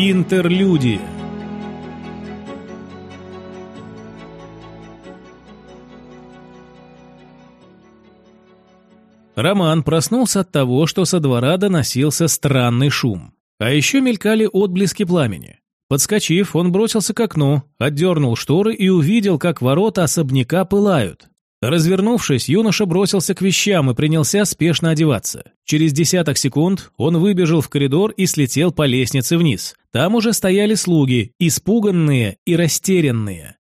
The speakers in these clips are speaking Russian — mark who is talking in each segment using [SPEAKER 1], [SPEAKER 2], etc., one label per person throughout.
[SPEAKER 1] Интерлюдия Роман проснулся от того, что со двора доносился странный шум. А еще мелькали отблески пламени. Подскочив, он бросился к окну, отдернул шторы и увидел, как ворота особняка пылают. Развернувшись, юноша бросился к вещам и принялся спешно одеваться. Через десяток секунд он выбежал в коридор и слетел по лестнице вниз. Там уже стояли слуги, испуганные и растерянные.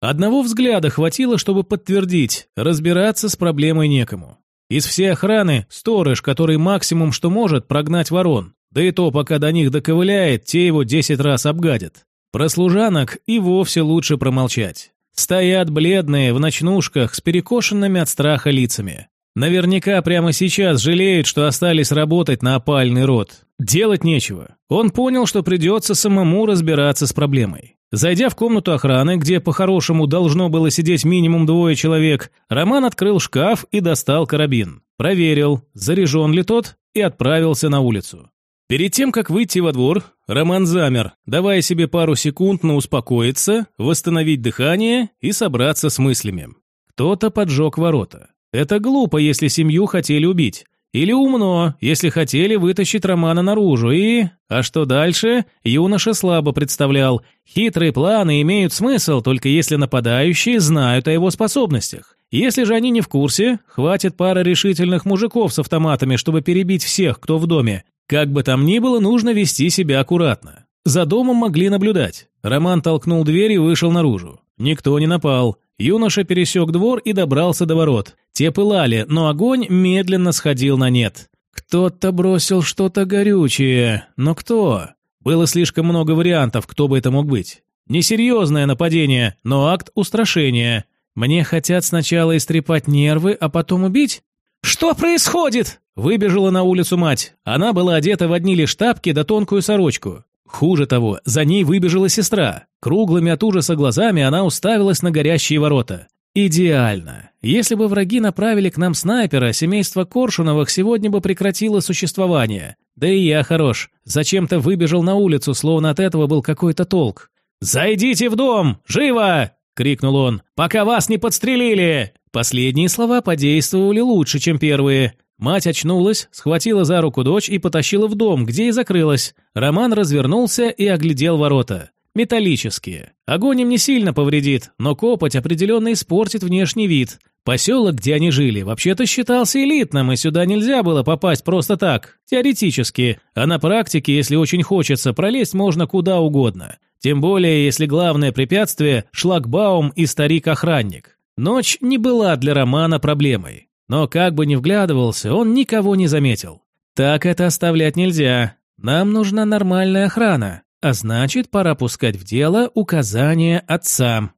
[SPEAKER 1] Одного взгляда хватило, чтобы подтвердить, разбираться с проблемой некому. Из всей охраны сторож, который максимум что может прогнать ворон. Да и то, пока до них доковыляет, те его десять раз обгадят. Про служанок и вовсе лучше промолчать. Стоят бледные, в ночнушках, с перекошенными от страха лицами. Наверняка прямо сейчас жалеют, что остались работать на опальный род. Делать нечего. Он понял, что придется самому разбираться с проблемой. Зайдя в комнату охраны, где по-хорошему должно было сидеть минимум двое человек, Роман открыл шкаф и достал карабин. Проверил, заряжен ли тот, и отправился на улицу. Перед тем, как выйти во двор, Роман замер, давая себе пару секунд на успокоиться, восстановить дыхание и собраться с мыслями. Кто-то поджег ворота. Это глупо, если семью хотели убить. Или умно, если хотели вытащить Романа наружу. И... А что дальше? Юноша слабо представлял. Хитрые планы имеют смысл, только если нападающие знают о его способностях. Если же они не в курсе, хватит пары решительных мужиков с автоматами, чтобы перебить всех, кто в доме. Как бы там ни было, нужно вести себя аккуратно. За домом могли наблюдать. Роман толкнул дверь и вышел наружу. Никто не напал. Юноша пересек двор и добрался до ворот. Те пылали, но огонь медленно сходил на нет. Кто-то бросил что-то горючее. Но кто? Было слишком много вариантов, кто бы это мог быть. Несерьезное нападение, но акт устрашения. Мне хотят сначала истрепать нервы, а потом убить? «Что происходит?» Выбежала на улицу мать. Она была одета в одни лишь тапки да тонкую сорочку. Хуже того, за ней выбежала сестра. Круглыми от ужаса глазами она уставилась на горящие ворота. Идеально. Если бы враги направили к нам снайпера, семейство Коршуновых сегодня бы прекратило существование. Да и я хорош. Зачем-то выбежал на улицу, словно от этого был какой-то толк. «Зайдите в дом! Живо!» — крикнул он. «Пока вас не подстрелили!» Последние слова подействовали лучше, чем первые. Мать очнулась, схватила за руку дочь и потащила в дом, где и закрылась. Роман развернулся и оглядел ворота. Металлические. Огонь им не сильно повредит, но копоть определенно испортит внешний вид. Поселок, где они жили, вообще-то считался элитным, и сюда нельзя было попасть просто так, теоретически. А на практике, если очень хочется, пролезть можно куда угодно. Тем более, если главное препятствие – шлагбаум и старик-охранник. Ночь не была для Романа проблемой. Но как бы ни вглядывался, он никого не заметил. Так это оставлять нельзя. Нам нужна нормальная охрана, а значит, пора пускать в дело указания отца.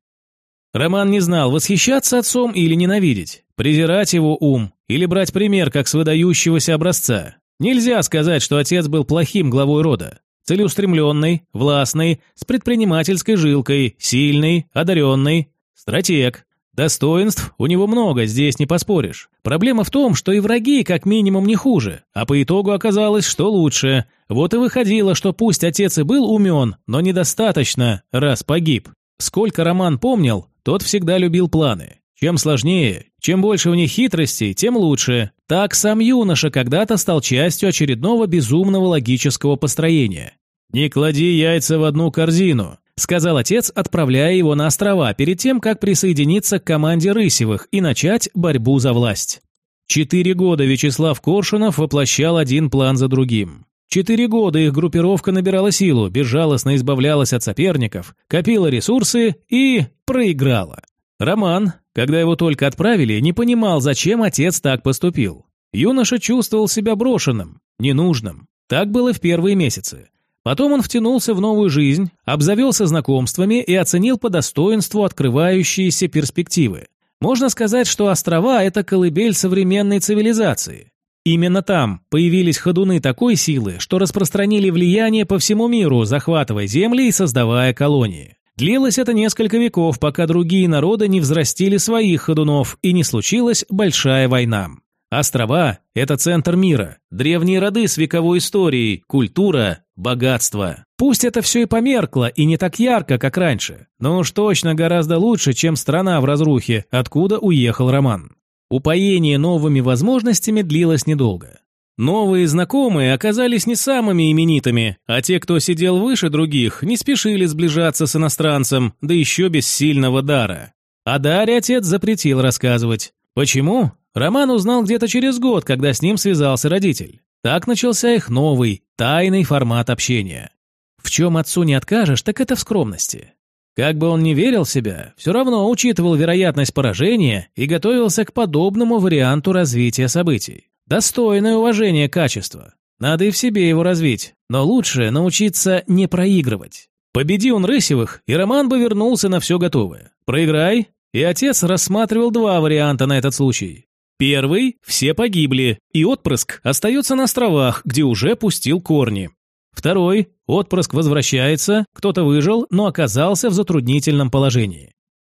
[SPEAKER 1] Роман не знал, восхищаться отцом или ненавидеть, презирать его ум или брать пример как с выдающегося образца. Нельзя сказать, что отец был плохим главой рода. Целеустремленный, властный, с предпринимательской жилкой, сильный, одаренный, стратег. Достоинств у него много, здесь не поспоришь. Проблема в том, что и враги как минимум не хуже, а по итогу оказалось, что лучше. Вот и выходило, что пусть отец и был умен, но недостаточно, раз погиб. Сколько Роман помнил, тот всегда любил планы. Чем сложнее, чем больше в них хитростей, тем лучше. Так сам юноша когда-то стал частью очередного безумного логического построения. «Не клади яйца в одну корзину», сказал отец, отправляя его на острова перед тем, как присоединиться к команде Рысевых и начать борьбу за власть. Четыре года Вячеслав Коршунов воплощал один план за другим. Четыре года их группировка набирала силу, безжалостно избавлялась от соперников, копила ресурсы и проиграла. Роман, когда его только отправили, не понимал, зачем отец так поступил. Юноша чувствовал себя брошенным, ненужным. Так было в первые месяцы. Потом он втянулся в новую жизнь, обзавелся знакомствами и оценил по достоинству открывающиеся перспективы. Можно сказать, что острова – это колыбель современной цивилизации. Именно там появились ходуны такой силы, что распространили влияние по всему миру, захватывая земли и создавая колонии. Длилось это несколько веков, пока другие народы не взрастили своих ходунов и не случилась большая война. Острова – это центр мира, древние роды с вековой историей, культура, богатство. Пусть это все и померкло, и не так ярко, как раньше, но уж точно гораздо лучше, чем страна в разрухе, откуда уехал Роман. Упоение новыми возможностями длилось недолго. Новые знакомые оказались не самыми именитыми, а те, кто сидел выше других, не спешили сближаться с иностранцем, да еще без сильного дара. О даре отец запретил рассказывать. Почему? Роман узнал где-то через год, когда с ним связался родитель. Так начался их новый, тайный формат общения. В чем отцу не откажешь, так это в скромности. Как бы он ни верил в себя, все равно учитывал вероятность поражения и готовился к подобному варианту развития событий. Достойное уважение качество. Надо и в себе его развить, но лучше научиться не проигрывать. Победи он Рысевых, и Роман бы вернулся на все готовое. Проиграй, и отец рассматривал два варианта на этот случай. Первый – все погибли, и отпрыск остается на островах, где уже пустил корни. Второй – отпрыск возвращается, кто-то выжил, но оказался в затруднительном положении.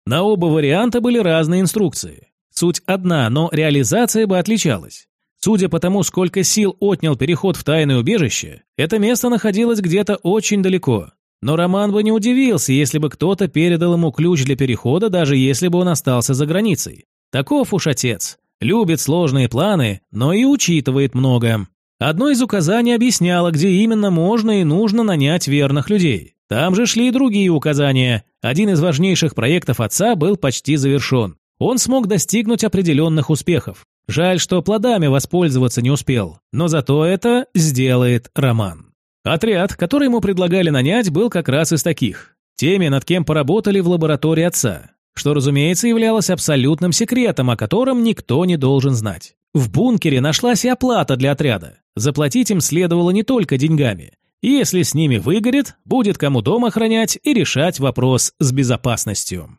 [SPEAKER 1] На оба варианта были разные инструкции. Суть одна, но реализация бы отличалась. Судя по тому, сколько сил отнял переход в тайное убежище, это место находилось где-то очень далеко. Но Роман бы не удивился, если бы кто-то передал ему ключ для перехода, даже если бы он остался за границей. Таков уж отец. Любит сложные планы, но и учитывает много. Одно из указаний объясняло, где именно можно и нужно нанять верных людей. Там же шли и другие указания. Один из важнейших проектов отца был почти завершен. Он смог достигнуть определенных успехов. Жаль, что плодами воспользоваться не успел, но зато это сделает Роман. Отряд, который ему предлагали нанять, был как раз из таких. Теми, над кем поработали в лаборатории отца. Что, разумеется, являлось абсолютным секретом, о котором никто не должен знать. В бункере нашлась и оплата для отряда. Заплатить им следовало не только деньгами. Если с ними выгорит, будет кому дом охранять и решать вопрос с безопасностью.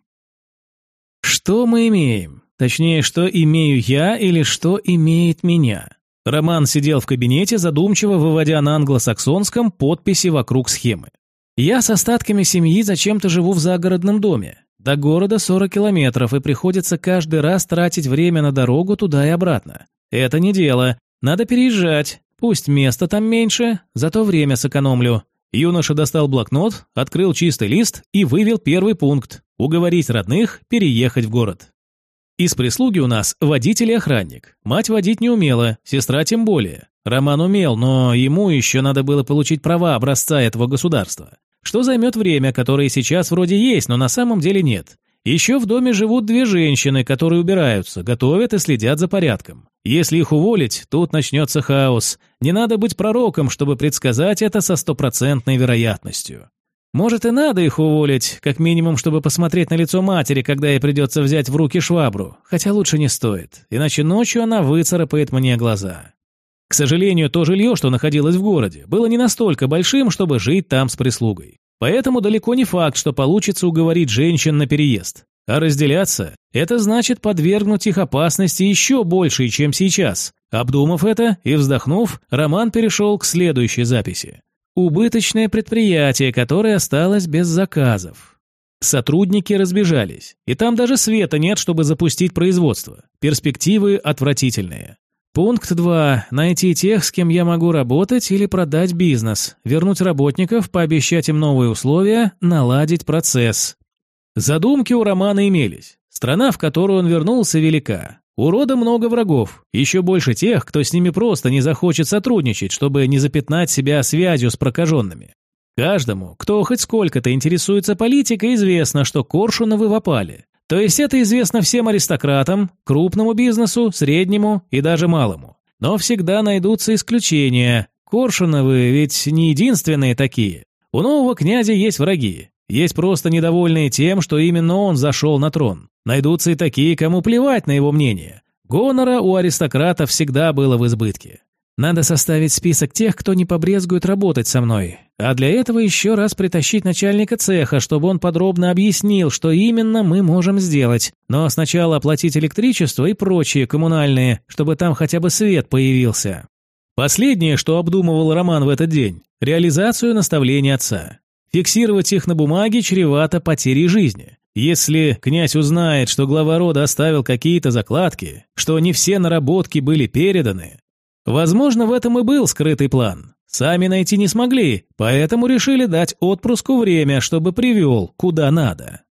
[SPEAKER 1] Что мы имеем? Точнее, что имею я или что имеет меня? Роман сидел в кабинете, задумчиво выводя на англосаксонском подписи вокруг схемы. «Я с остатками семьи зачем-то живу в загородном доме. До города 40 километров, и приходится каждый раз тратить время на дорогу туда и обратно. Это не дело. Надо переезжать. Пусть места там меньше, зато время сэкономлю». Юноша достал блокнот, открыл чистый лист и вывел первый пункт – уговорить родных переехать в город. Из прислуги у нас водитель и охранник. Мать водить не умела, сестра тем более. Роман умел, но ему еще надо было получить права образца этого государства. Что займет время, которое сейчас вроде есть, но на самом деле нет. Еще в доме живут две женщины, которые убираются, готовят и следят за порядком. Если их уволить, тут начнется хаос. Не надо быть пророком, чтобы предсказать это со стопроцентной вероятностью. Может, и надо их уволить, как минимум, чтобы посмотреть на лицо матери, когда ей придется взять в руки швабру. Хотя лучше не стоит, иначе ночью она выцарапает мне глаза. К сожалению, то жилье, что находилось в городе, было не настолько большим, чтобы жить там с прислугой. Поэтому далеко не факт, что получится уговорить женщин на переезд. А разделяться – это значит подвергнуть их опасности еще большей, чем сейчас. Обдумав это и вздохнув, Роман перешел к следующей записи. Убыточное предприятие, которое осталось без заказов. Сотрудники разбежались, и там даже света нет, чтобы запустить производство. Перспективы отвратительные. Пункт 2. Найти тех, с кем я могу работать или продать бизнес. Вернуть работников, пообещать им новые условия, наладить процесс. Задумки у Романа имелись. Страна, в которую он вернулся, велика. У рода много врагов, еще больше тех, кто с ними просто не захочет сотрудничать, чтобы не запятнать себя связью с прокаженными. Каждому, кто хоть сколько-то интересуется политикой, известно, что Коршуновы в опале. То есть это известно всем аристократам, крупному бизнесу, среднему и даже малому. Но всегда найдутся исключения. Коршуновы ведь не единственные такие. У нового князя есть враги. Есть просто недовольные тем, что именно он зашел на трон. Найдутся и такие, кому плевать на его мнение. Гонора у аристократа всегда было в избытке. Надо составить список тех, кто не побрезгует работать со мной. А для этого еще раз притащить начальника цеха, чтобы он подробно объяснил, что именно мы можем сделать. Но сначала оплатить электричество и прочие коммунальные, чтобы там хотя бы свет появился. Последнее, что обдумывал Роман в этот день – реализацию наставлений отца. Фиксировать их на бумаге чревато потерей жизни. Если князь узнает, что глава рода оставил какие-то закладки, что не все наработки были переданы, возможно, в этом и был скрытый план. Сами найти не смогли, поэтому решили дать отпрыску время, чтобы привел куда надо.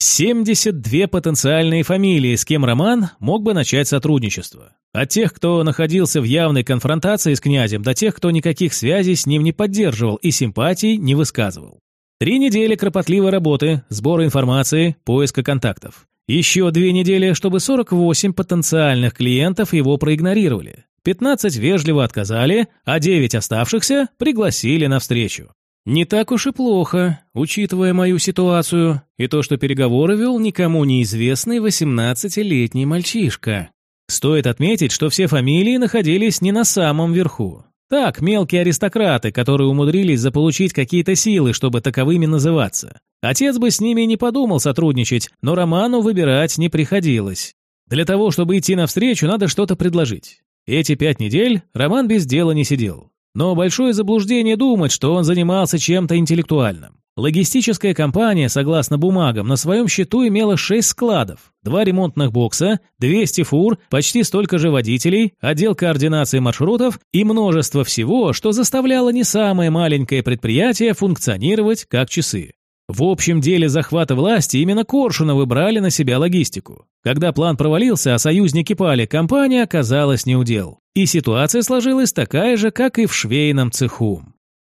[SPEAKER 1] 72 потенциальные фамилии, с кем Роман мог бы начать сотрудничество. От тех, кто находился в явной конфронтации с князем, до тех, кто никаких связей с ним не поддерживал и симпатий не высказывал. Три недели кропотливой работы, сбора информации, поиска контактов. Еще две недели, чтобы 48 потенциальных клиентов его проигнорировали. 15 вежливо отказали, а 9 оставшихся пригласили на встречу. Не так уж и плохо, учитывая мою ситуацию и то, что переговоры вел никому неизвестный 18-летний мальчишка. Стоит отметить, что все фамилии находились не на самом верху. Так, мелкие аристократы, которые умудрились заполучить какие-то силы, чтобы таковыми называться. Отец бы с ними не подумал сотрудничать, но Роману выбирать не приходилось. Для того, чтобы идти навстречу, надо что-то предложить. Эти пять недель Роман без дела не сидел. Но большое заблуждение думать, что он занимался чем-то интеллектуальным. Логистическая компания, согласно бумагам, на своем счету имела 6 складов, два ремонтных бокса, 200 фур, почти столько же водителей, отдел координации маршрутов и множество всего, что заставляло не самое маленькое предприятие функционировать как часы. В общем деле захвата власти именно Коршуновы брали на себя логистику. Когда план провалился, а союзники пали, компания оказалась неудел. И ситуация сложилась такая же, как и в швейном цеху.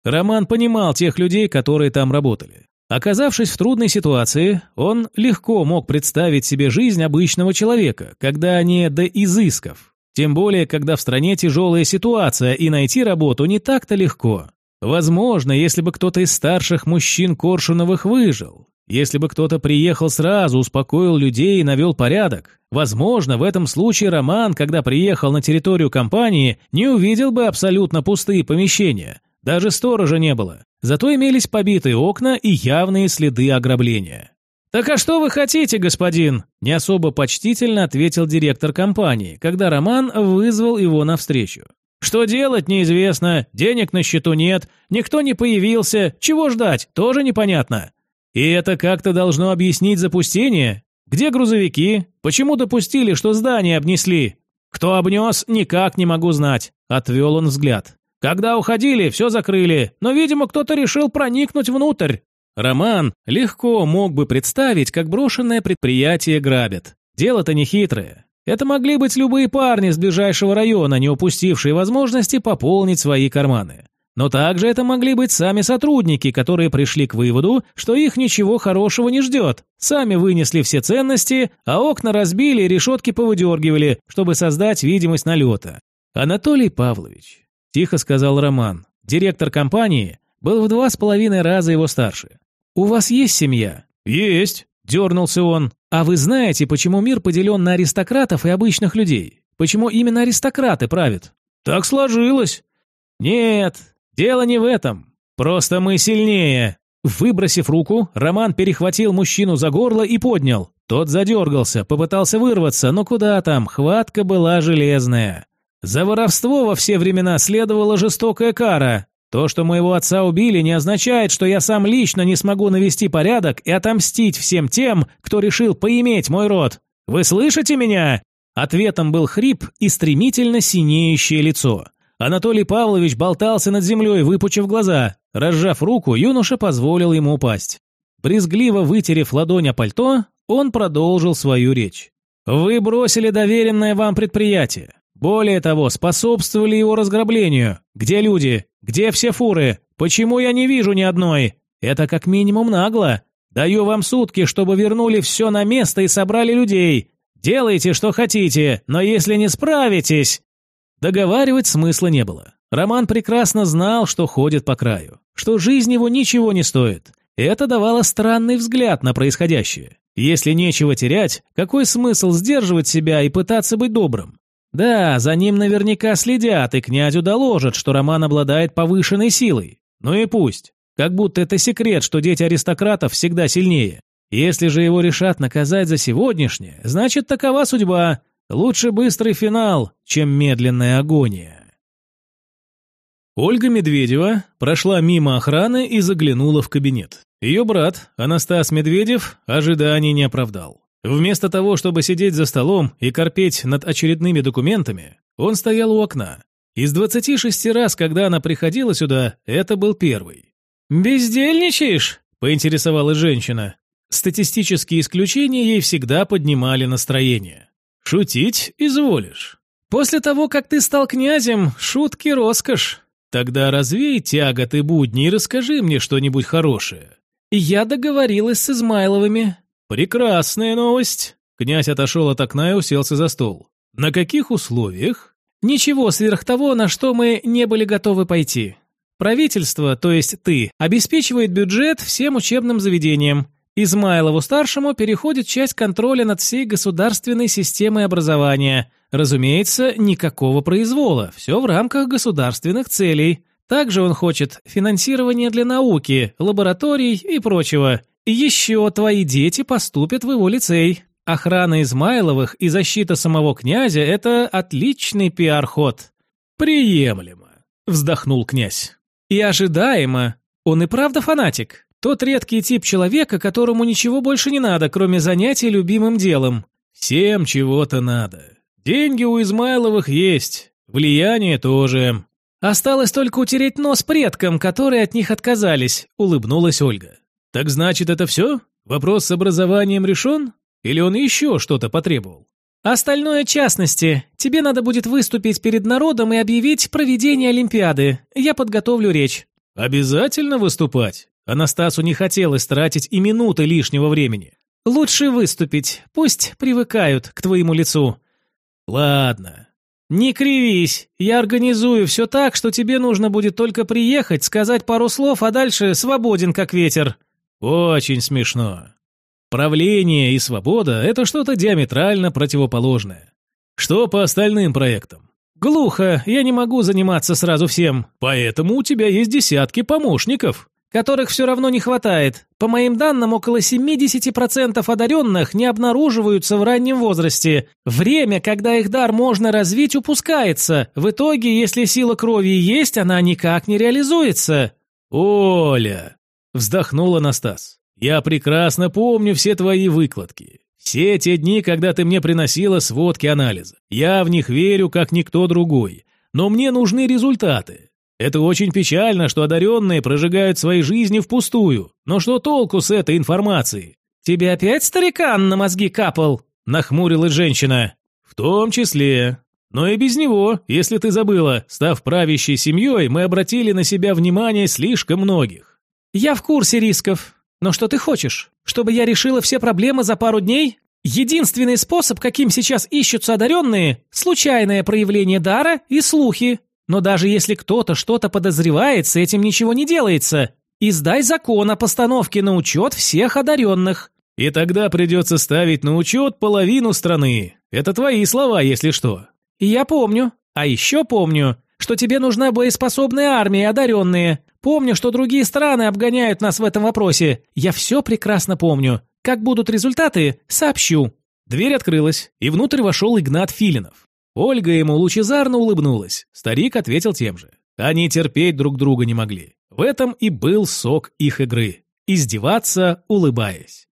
[SPEAKER 1] Роман понимал тех людей, которые там работали. Оказавшись в трудной ситуации, он легко мог представить себе жизнь обычного человека, когда не до изысков. Тем более, когда в стране тяжелая ситуация, и найти работу не так-то легко. Возможно, если бы кто-то из старших мужчин Коршуновых выжил, если бы кто-то приехал сразу, успокоил людей и навел порядок, возможно, в этом случае Роман, когда приехал на территорию компании, не увидел бы абсолютно пустые помещения. Даже сторожа не было. Зато имелись побитые окна и явные следы ограбления. «Так а что вы хотите, господин?» – не особо почтительно ответил директор компании, когда Роман вызвал его навстречу. Что делать, неизвестно, денег на счету нет, никто не появился, чего ждать, тоже непонятно. И это как-то должно объяснить запустение? Где грузовики? Почему допустили, что здание обнесли? Кто обнес, никак не могу знать. Отвел он взгляд. Когда уходили, все закрыли, но, видимо, кто-то решил проникнуть внутрь. Роман легко мог бы представить, как брошенное предприятие грабят. Дело-то не хитрое. Это могли быть любые парни с ближайшего района, не упустившие возможности пополнить свои карманы. Но также это могли быть сами сотрудники, которые пришли к выводу, что их ничего хорошего не ждет. Сами вынесли все ценности, а окна разбили и решетки повыдергивали, чтобы создать видимость налета. «Анатолий Павлович», – тихо сказал Роман, директор компании, был в два с половиной раза его старше. «У вас есть семья?» «Есть», – дернулся он. А вы знаете, почему мир поделен на аристократов и обычных людей? Почему именно аристократы правят? Так сложилось. Нет, дело не в этом. Просто мы сильнее. Выбросив руку, Роман перехватил мужчину за горло и поднял. Тот задергался, попытался вырваться, но куда там, хватка была железная. За воровство во все времена следовала жестокая кара, то, что моего отца убили, не означает, что я сам лично не смогу навести порядок и отомстить всем тем, кто решил поиметь мой род. Вы слышите меня?» Ответом был хрип и стремительно синеющее лицо. Анатолий Павлович болтался над землей, выпучив глаза. Разжав руку, юноша позволил ему упасть. Брезгливо вытерев ладонь о пальто, он продолжил свою речь. «Вы бросили доверенное вам предприятие. Более того, способствовали его разграблению. Где люди? Где все фуры? Почему я не вижу ни одной? Это как минимум нагло. Даю вам сутки, чтобы вернули все на место и собрали людей. Делайте, что хотите, но если не справитесь...» Договаривать смысла не было. Роман прекрасно знал, что ходит по краю, что жизнь его ничего не стоит. Это давало странный взгляд на происходящее. Если нечего терять, какой смысл сдерживать себя и пытаться быть добрым? Да, за ним наверняка следят, и князю доложат, что Роман обладает повышенной силой. Ну и пусть. Как будто это секрет, что дети аристократов всегда сильнее. Если же его решат наказать за сегодняшнее, значит такова судьба. Лучше быстрый финал, чем медленная агония. Ольга Медведева прошла мимо охраны и заглянула в кабинет. Ее брат, Анастас Медведев, ожиданий не оправдал. Вместо того, чтобы сидеть за столом и корпеть над очередными документами, он стоял у окна. Из 26 раз, когда она приходила сюда, это был первый. «Бездельничаешь?» – поинтересовалась женщина. Статистические исключения ей всегда поднимали настроение. «Шутить изволишь. После того, как ты стал князем, шутки роскошь. Тогда развей тяготы будни и расскажи мне что-нибудь хорошее». «Я договорилась с Измайловыми». «Прекрасная новость». Князь отошел от окна и уселся за стол. «На каких условиях?» «Ничего сверх того, на что мы не были готовы пойти. Правительство, то есть ты, обеспечивает бюджет всем учебным заведениям. Измайлову-старшему переходит часть контроля над всей государственной системой образования. Разумеется, никакого произвола, все в рамках государственных целей. Также он хочет финансирования для науки, лабораторий и прочего. Еще твои дети поступят в его лицей. Охрана Измайловых и защита самого князя – это отличный пиар-ход. «Приемлемо», – вздохнул князь. «И ожидаемо. Он и правда фанатик. Тот редкий тип человека, которому ничего больше не надо, кроме занятий любимым делом. Всем чего-то надо. Деньги у Измайловых есть, влияние тоже. Осталось только утереть нос предкам, которые от них отказались, улыбнулась Ольга. Так значит, это все? Вопрос с образованием решен? Или он еще что-то потребовал? Остальное частности. Тебе надо будет выступить перед народом и объявить проведение Олимпиады. Я подготовлю речь. Обязательно выступать? Анастасу не хотелось тратить и минуты лишнего времени. «Лучше выступить, пусть привыкают к твоему лицу». «Ладно». «Не кривись, я организую все так, что тебе нужно будет только приехать, сказать пару слов, а дальше свободен как ветер». «Очень смешно». Правление и свобода – это что-то диаметрально противоположное. Что по остальным проектам? Глухо, я не могу заниматься сразу всем, поэтому у тебя есть десятки помощников которых все равно не хватает. По моим данным, около 70% одаренных не обнаруживаются в раннем возрасте. Время, когда их дар можно развить, упускается. В итоге, если сила крови есть, она никак не реализуется. «Оля!» – вздохнул Анастас. «Я прекрасно помню все твои выкладки. Все те дни, когда ты мне приносила сводки анализа. Я в них верю, как никто другой. Но мне нужны результаты. Это очень печально, что одаренные прожигают свои жизни впустую. Но что толку с этой информацией? Тебе опять старикан на мозги капал? Нахмурилась женщина. В том числе. Но и без него, если ты забыла, став правящей семьей, мы обратили на себя внимание слишком многих. Я в курсе рисков. Но что ты хочешь? Чтобы я решила все проблемы за пару дней? Единственный способ, каким сейчас ищутся одаренные – случайное проявление дара и слухи. Но даже если кто-то что-то подозревает, с этим ничего не делается. Издай закон о постановке на учет всех одаренных. И тогда придется ставить на учет половину страны. Это твои слова, если что. я помню. А еще помню, что тебе нужна боеспособная армия одаренные. Помню, что другие страны обгоняют нас в этом вопросе. Я все прекрасно помню. Как будут результаты, сообщу». Дверь открылась, и внутрь вошел Игнат Филинов. Ольга ему лучезарно улыбнулась. Старик ответил тем же. Они терпеть друг друга не могли. В этом и был сок их игры. Издеваться, улыбаясь.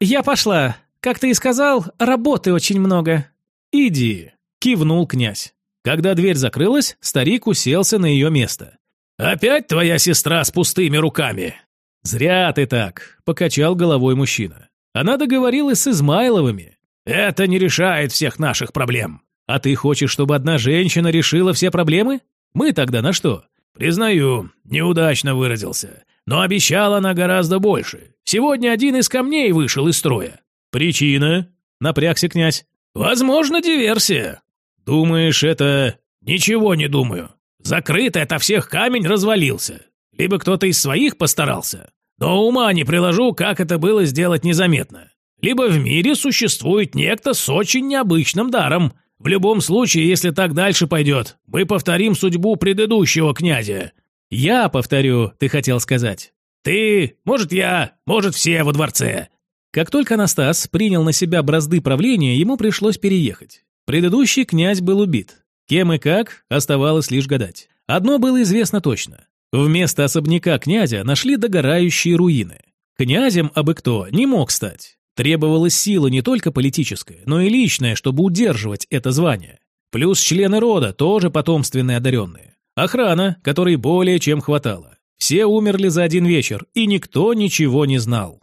[SPEAKER 1] «Я пошла. Как ты и сказал, работы очень много». «Иди», – кивнул князь. Когда дверь закрылась, старик уселся на ее место. «Опять твоя сестра с пустыми руками?» «Зря ты так», – покачал головой мужчина. «Она договорилась с Измайловыми». «Это не решает всех наших проблем», а ты хочешь, чтобы одна женщина решила все проблемы? Мы тогда на что? Признаю, неудачно выразился. Но обещала она гораздо больше. Сегодня один из камней вышел из строя. Причина? Напрягся князь. Возможно, диверсия. Думаешь, это... Ничего не думаю. Закрыто это всех камень развалился. Либо кто-то из своих постарался. Но ума не приложу, как это было сделать незаметно. Либо в мире существует некто с очень необычным даром – в любом случае, если так дальше пойдет, мы повторим судьбу предыдущего князя. Я повторю, ты хотел сказать. Ты, может я, может все во дворце. Как только Анастас принял на себя бразды правления, ему пришлось переехать. Предыдущий князь был убит. Кем и как, оставалось лишь гадать. Одно было известно точно. Вместо особняка князя нашли догорающие руины. Князем абы кто не мог стать. Требовалась сила не только политическая, но и личная, чтобы удерживать это звание. Плюс члены рода, тоже потомственные одаренные. Охрана, которой более чем хватало. Все умерли за один вечер, и никто ничего не знал.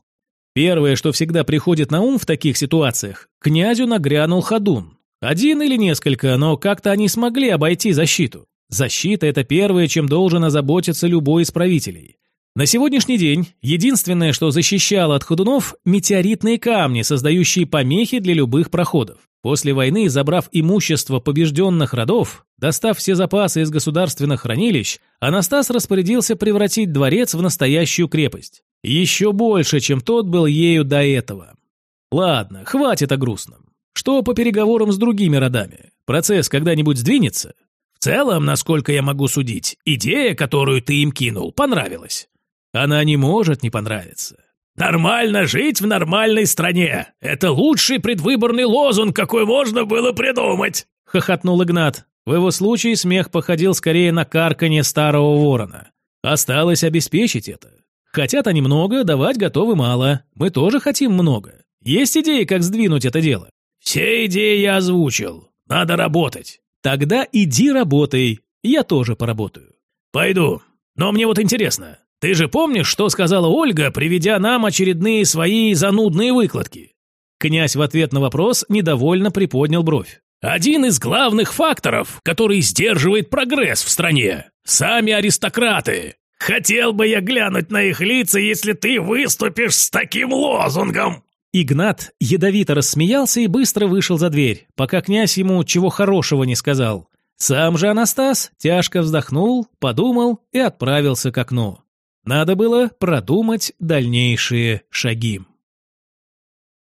[SPEAKER 1] Первое, что всегда приходит на ум в таких ситуациях, князю нагрянул ходун. Один или несколько, но как-то они смогли обойти защиту. Защита – это первое, чем должен озаботиться любой из правителей. На сегодняшний день единственное, что защищало от ходунов – метеоритные камни, создающие помехи для любых проходов. После войны, забрав имущество побежденных родов, достав все запасы из государственных хранилищ, Анастас распорядился превратить дворец в настоящую крепость. Еще больше, чем тот был ею до этого. Ладно, хватит о грустном. Что по переговорам с другими родами? Процесс когда-нибудь сдвинется? В целом, насколько я могу судить, идея, которую ты им кинул, понравилась. Она не может не понравиться. «Нормально жить в нормальной стране! Это лучший предвыборный лозунг, какой можно было придумать!» — хохотнул Игнат. В его случае смех походил скорее на карканье старого ворона. Осталось обеспечить это. Хотят они много, давать готовы мало. Мы тоже хотим много. Есть идеи, как сдвинуть это дело? Все идеи я озвучил. Надо работать. Тогда иди работай. Я тоже поработаю. Пойду. Но мне вот интересно, ты же помнишь, что сказала Ольга, приведя нам очередные свои занудные выкладки?» Князь в ответ на вопрос недовольно приподнял бровь. «Один из главных факторов, который сдерживает прогресс в стране. Сами аристократы. Хотел бы я глянуть на их лица, если ты выступишь с таким лозунгом!» Игнат ядовито рассмеялся и быстро вышел за дверь, пока князь ему чего хорошего не сказал. Сам же Анастас тяжко вздохнул, подумал и отправился к окну. Надо было продумать дальнейшие шаги.